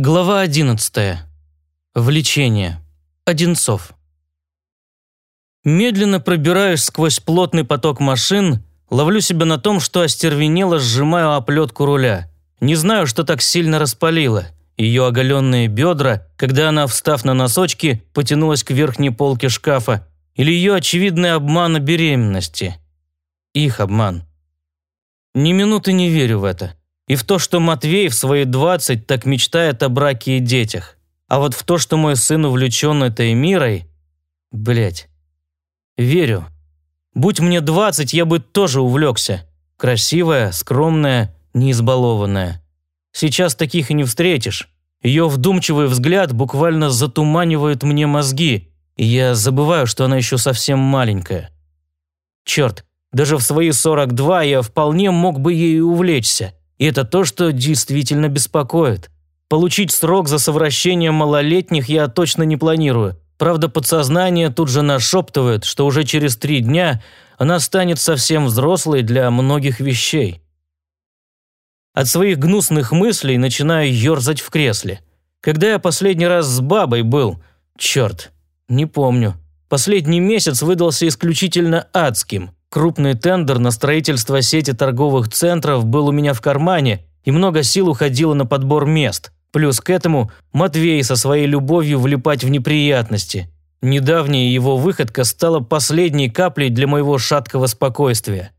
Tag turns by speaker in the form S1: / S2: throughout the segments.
S1: Глава 11. Влечение. Одинцов. Медленно пробираюсь сквозь плотный поток машин, ловлю себя на том, что остервенело сжимаю оплетку руля. Не знаю, что так сильно распалило. Ее оголенные бедра, когда она, встав на носочки, потянулась к верхней полке шкафа, или ее очевидный обман о беременности. Их обман. Ни минуты не верю в это. И в то, что Матвей в свои двадцать так мечтает о браке и детях. А вот в то, что мой сын увлечен этой мирой... Блять. Верю. Будь мне двадцать, я бы тоже увлекся. Красивая, скромная, неизбалованная. Сейчас таких и не встретишь. Ее вдумчивый взгляд буквально затуманивает мне мозги, и я забываю, что она еще совсем маленькая. Черт, даже в свои 42 я вполне мог бы ею увлечься. И это то, что действительно беспокоит. Получить срок за совращение малолетних я точно не планирую. Правда, подсознание тут же нашептывает, что уже через три дня она станет совсем взрослой для многих вещей. От своих гнусных мыслей начинаю ерзать в кресле. Когда я последний раз с бабой был? Черт, не помню. Последний месяц выдался исключительно адским. Крупный тендер на строительство сети торговых центров был у меня в кармане, и много сил уходило на подбор мест. Плюс к этому Матвей со своей любовью влипать в неприятности. Недавняя его выходка стала последней каплей для моего шаткого спокойствия.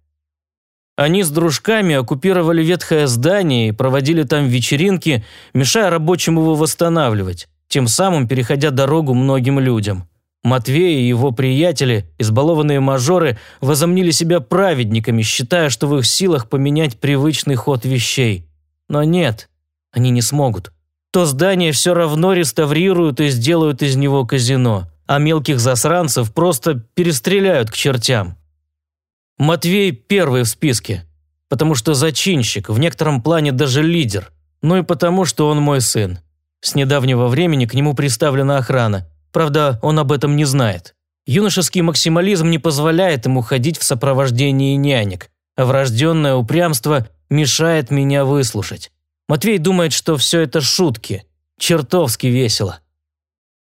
S1: Они с дружками оккупировали ветхое здание и проводили там вечеринки, мешая рабочим его восстанавливать, тем самым переходя дорогу многим людям. Матвей и его приятели, избалованные мажоры, возомнили себя праведниками, считая, что в их силах поменять привычный ход вещей. Но нет, они не смогут. То здание все равно реставрируют и сделают из него казино, а мелких засранцев просто перестреляют к чертям. Матвей первый в списке, потому что зачинщик, в некотором плане даже лидер, ну и потому, что он мой сын. С недавнего времени к нему приставлена охрана – Правда, он об этом не знает. Юношеский максимализм не позволяет ему ходить в сопровождении нянек, а врожденное упрямство мешает меня выслушать. Матвей думает, что все это шутки. Чертовски весело.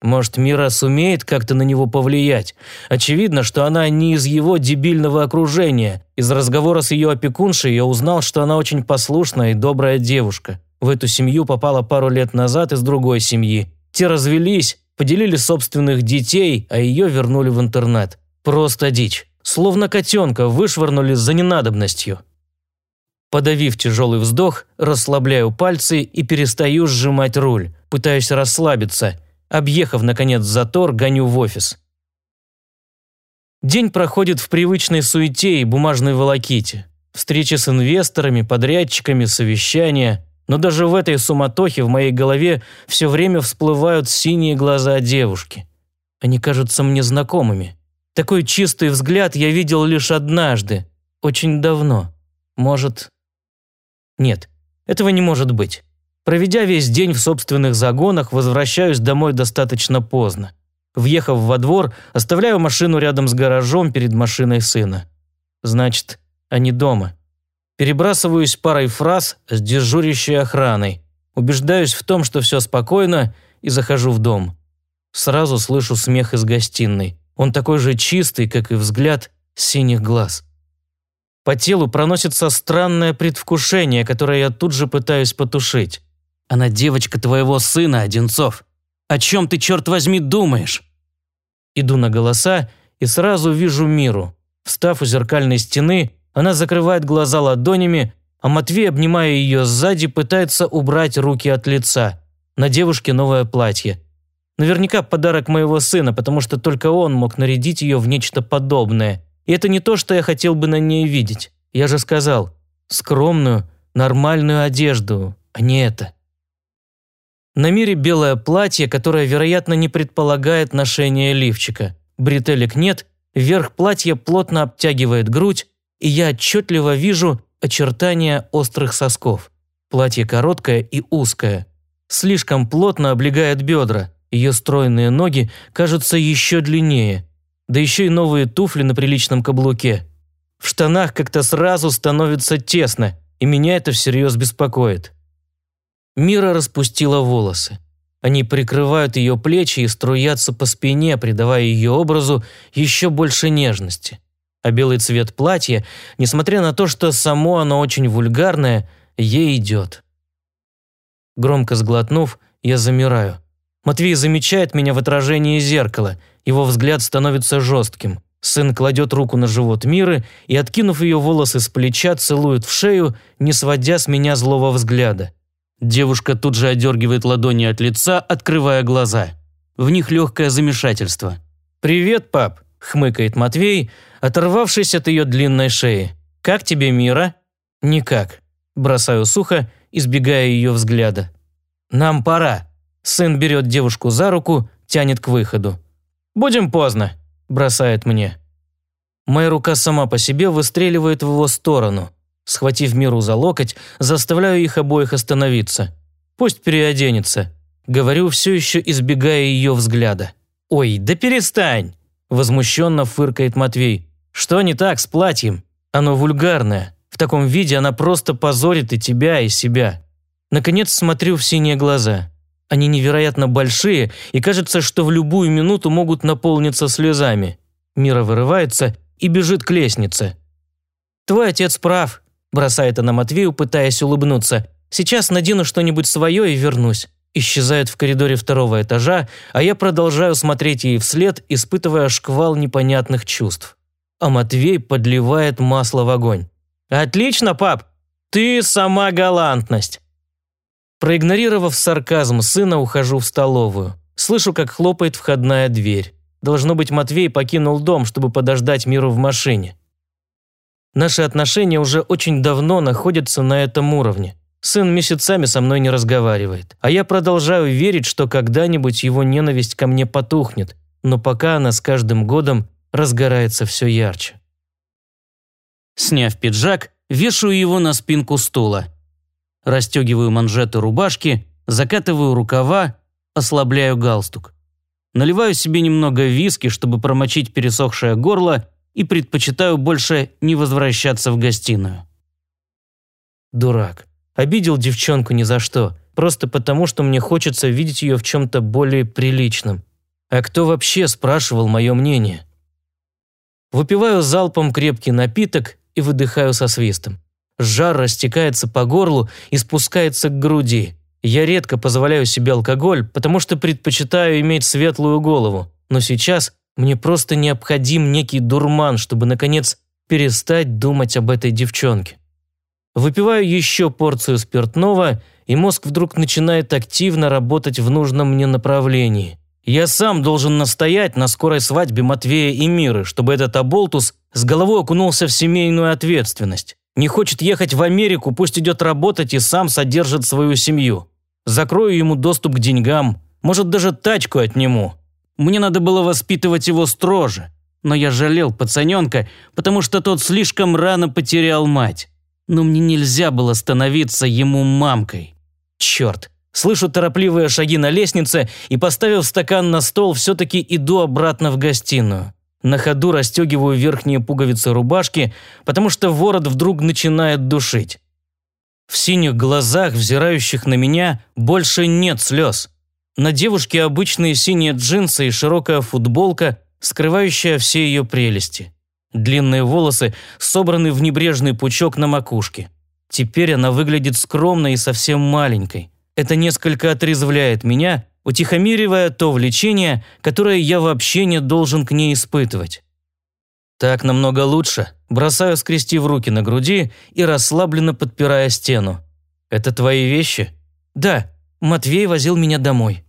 S1: Может, Мира сумеет как-то на него повлиять? Очевидно, что она не из его дебильного окружения. Из разговора с ее опекуншей я узнал, что она очень послушная и добрая девушка. В эту семью попала пару лет назад из другой семьи. Те развелись, поделили собственных детей, а ее вернули в интернет. Просто дичь. Словно котенка вышвырнули за ненадобностью. Подавив тяжелый вздох, расслабляю пальцы и перестаю сжимать руль, пытаюсь расслабиться. Объехав, наконец, затор, гоню в офис. День проходит в привычной суете и бумажной волоките. Встречи с инвесторами, подрядчиками, совещания – но даже в этой суматохе в моей голове все время всплывают синие глаза девушки. Они кажутся мне знакомыми. Такой чистый взгляд я видел лишь однажды, очень давно. Может... Нет, этого не может быть. Проведя весь день в собственных загонах, возвращаюсь домой достаточно поздно. Въехав во двор, оставляю машину рядом с гаражом перед машиной сына. Значит, они дома. Перебрасываюсь парой фраз с дежурящей охраной. Убеждаюсь в том, что все спокойно, и захожу в дом. Сразу слышу смех из гостиной. Он такой же чистый, как и взгляд синих глаз. По телу проносится странное предвкушение, которое я тут же пытаюсь потушить. Она девочка твоего сына, Одинцов. О чем ты, черт возьми, думаешь? Иду на голоса и сразу вижу Миру. Встав у зеркальной стены, она закрывает глаза ладонями, а Матвей, обнимая ее сзади, пытается убрать руки от лица. На девушке новое платье. Наверняка подарок моего сына, потому что только он мог нарядить ее в нечто подобное. И это не то, что я хотел бы на ней видеть. Я же сказал, скромную, нормальную одежду, а не это. На мире белое платье, которое, вероятно, не предполагает ношение лифчика. Бретелек нет, верх платья плотно обтягивает грудь, и я отчетливо вижу очертания острых сосков. Платье короткое и узкое. Слишком плотно облегает бедра. Ее стройные ноги кажутся еще длиннее. Да еще и новые туфли на приличном каблуке. В штанах как-то сразу становится тесно, и меня это всерьез беспокоит. Мира распустила волосы. Они прикрывают ее плечи и струятся по спине, придавая ее образу еще больше нежности. А белый цвет платья, несмотря на то, что само оно очень вульгарное, ей идет. Громко сглотнув, я замираю. Матвей замечает меня в отражении зеркала. Его взгляд становится жестким. Сын кладет руку на живот Миры и, откинув ее волосы с плеча, целует в шею, не сводя с меня злого взгляда. Девушка тут же отдергивает ладони от лица, открывая глаза. В них легкое замешательство. «Привет, пап», – хмыкает Матвей, оторвавшись от ее длинной шеи. «Как тебе, Мира?» «Никак». Бросаю сухо, избегая ее взгляда. «Нам пора». Сын берет девушку за руку, тянет к выходу. «Будем поздно», – бросает мне. Моя рука сама по себе выстреливает в его сторону – Схватив Миру за локоть, заставляю их обоих остановиться. Пусть переоденется. Говорю, все еще избегая ее взгляда. «Ой, да перестань!» Возмущенно фыркает Матвей. «Что не так с платьем? Оно вульгарное. В таком виде она просто позорит и тебя, и себя». Наконец смотрю в синие глаза. Они невероятно большие, и кажется, что в любую минуту могут наполниться слезами. Мира вырывается и бежит к лестнице. «Твой отец прав», Бросает она Матвею, пытаясь улыбнуться. «Сейчас надену что-нибудь свое и вернусь». Исчезает в коридоре второго этажа, а я продолжаю смотреть ей вслед, испытывая шквал непонятных чувств. А Матвей подливает масло в огонь. «Отлично, пап! Ты сама галантность!» Проигнорировав сарказм сына, ухожу в столовую. Слышу, как хлопает входная дверь. Должно быть, Матвей покинул дом, чтобы подождать миру в машине. Наши отношения уже очень давно находятся на этом уровне. Сын месяцами со мной не разговаривает, а я продолжаю верить, что когда-нибудь его ненависть ко мне потухнет, но пока она с каждым годом разгорается все ярче. Сняв пиджак, вешаю его на спинку стула. Растегиваю манжеты рубашки, закатываю рукава, ослабляю галстук. Наливаю себе немного виски, чтобы промочить пересохшее горло и предпочитаю больше не возвращаться в гостиную. Дурак. Обидел девчонку ни за что, просто потому, что мне хочется видеть ее в чем-то более приличном. А кто вообще спрашивал мое мнение? Выпиваю залпом крепкий напиток и выдыхаю со свистом. Жар растекается по горлу и спускается к груди. Я редко позволяю себе алкоголь, потому что предпочитаю иметь светлую голову, но сейчас мне просто необходим некий дурман, чтобы, наконец, перестать думать об этой девчонке. Выпиваю еще порцию спиртного, и мозг вдруг начинает активно работать в нужном мне направлении. Я сам должен настоять на скорой свадьбе Матвея и Миры, чтобы этот оболтус с головой окунулся в семейную ответственность. Не хочет ехать в Америку, пусть идет работать и сам содержит свою семью. Закрою ему доступ к деньгам, может даже тачку отниму. Мне надо было воспитывать его строже, но я жалел пацаненка, потому что тот слишком рано потерял мать. Но мне нельзя было становиться ему мамкой. Черт, слышу торопливые шаги на лестнице и, поставив стакан на стол, все-таки иду обратно в гостиную. На ходу расстегиваю верхние пуговицы рубашки, потому что ворот вдруг начинает душить. В синих глазах, взирающих на меня, больше нет слез. На девушке обычные синие джинсы и широкая футболка, скрывающая все ее прелести. Длинные волосы собраны в небрежный пучок на макушке. Теперь она выглядит скромной и совсем маленькой. Это несколько отрезвляет меня, утихомиривая то влечение, которое я вообще не должен к ней испытывать. Так намного лучше. Бросаю, скрестив руки на груди и расслабленно подпирая стену. «Это твои вещи?» «Да, Матвей возил меня домой.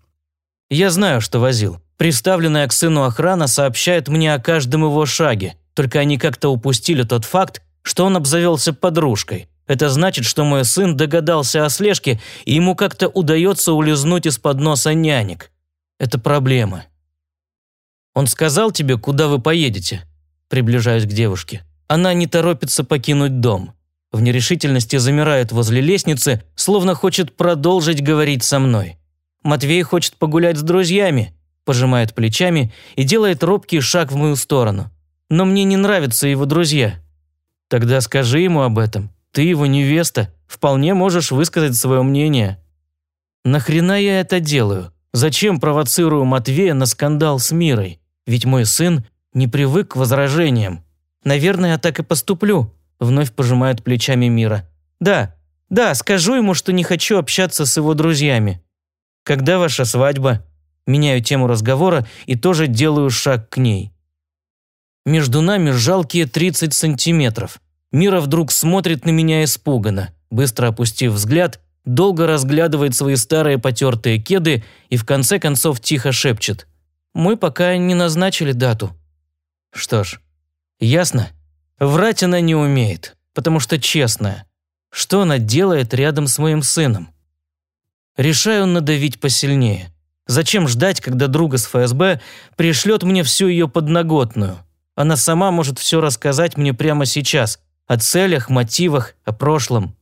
S1: Я знаю, что возил. Приставленная к сыну охрана сообщает мне о каждом его шаге, только они как-то упустили тот факт, что он обзавелся подружкой. Это значит, что мой сын догадался о слежке, и ему как-то удается улизнуть из-под носа нянек. Это проблема. Он сказал тебе, куда вы поедете? Приближаюсь к девушке. Она не торопится покинуть дом. В нерешительности замирает возле лестницы, словно хочет продолжить говорить со мной. Матвей хочет погулять с друзьями, пожимает плечами и делает робкий шаг в мою сторону. Но мне не нравятся его друзья. Тогда скажи ему об этом. Ты его невеста, вполне можешь высказать свое мнение. Нахрена я это делаю? Зачем провоцирую Матвея на скандал с Мирой? Ведь мой сын не привык к возражениям. Наверное, я так и поступлю. Вновь пожимает плечами Мира. Да, да, скажу ему, что не хочу общаться с его друзьями. Когда ваша свадьба? Меняю тему разговора и тоже делаю шаг к ней. Между нами жалкие 30 сантиметров. Мира вдруг смотрит на меня испуганно. Быстро опустив взгляд, долго разглядывает свои старые потертые кеды и в конце концов тихо шепчет. «Мы пока не назначили дату». Что ж, ясно. Врать она не умеет, потому что честная. Что она делает рядом с моим сыном? Решаю надавить посильнее. Зачем ждать, когда друга с ФСБ пришлет мне всю ее подноготную? Она сама может все рассказать мне прямо сейчас. О целях, мотивах, о прошлом.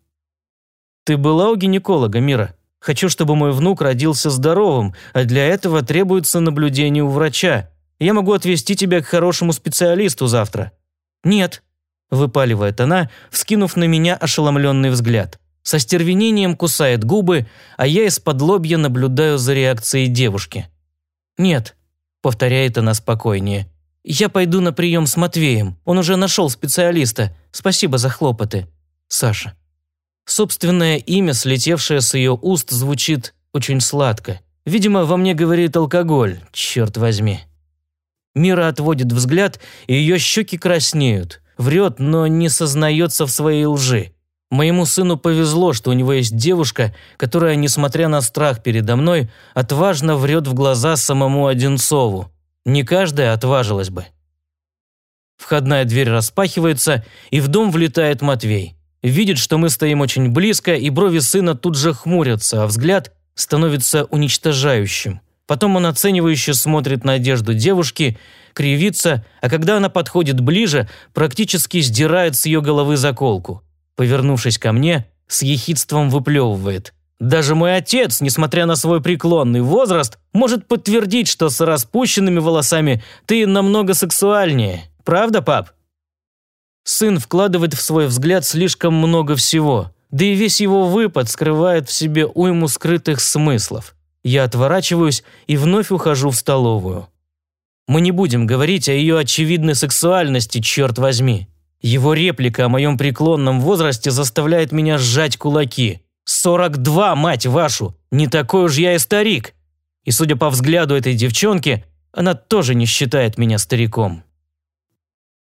S1: Ты была у гинеколога, Мира? Хочу, чтобы мой внук родился здоровым, а для этого требуется наблюдение у врача. Я могу отвезти тебя к хорошему специалисту завтра». «Нет», – выпаливает она, вскинув на меня ошеломленный взгляд. Со стервенением кусает губы, а я из-под лобья наблюдаю за реакцией девушки. «Нет», – повторяет она спокойнее. «Я пойду на прием с Матвеем. Он уже нашел специалиста. Спасибо за хлопоты. Саша». Собственное имя, слетевшее с ее уст, звучит очень сладко. Видимо, во мне говорит алкоголь, черт возьми. Мира отводит взгляд, и ее щеки краснеют. Врет, но не сознается в своей лжи. Моему сыну повезло, что у него есть девушка, которая, несмотря на страх передо мной, отважно врет в глаза самому Одинцову. Не каждая отважилась бы. Входная дверь распахивается, и в дом влетает Матвей. Видит, что мы стоим очень близко, и брови сына тут же хмурятся, а взгляд становится уничтожающим. Потом он оценивающе смотрит на одежду девушки, кривится, а когда она подходит ближе, практически сдирает с ее головы заколку. Повернувшись ко мне, с ехидством выплевывает. Даже мой отец, несмотря на свой преклонный возраст, может подтвердить, что с распущенными волосами ты намного сексуальнее. Правда, пап? Сын вкладывает в свой взгляд слишком много всего, да и весь его выпад скрывает в себе уйму скрытых смыслов. Я отворачиваюсь и вновь ухожу в столовую. Мы не будем говорить о ее очевидной сексуальности, черт возьми. Его реплика о моем преклонном возрасте заставляет меня сжать кулаки. 42, мать вашу! Не такой уж я и старик. И судя по взгляду этой девчонки, она тоже не считает меня стариком.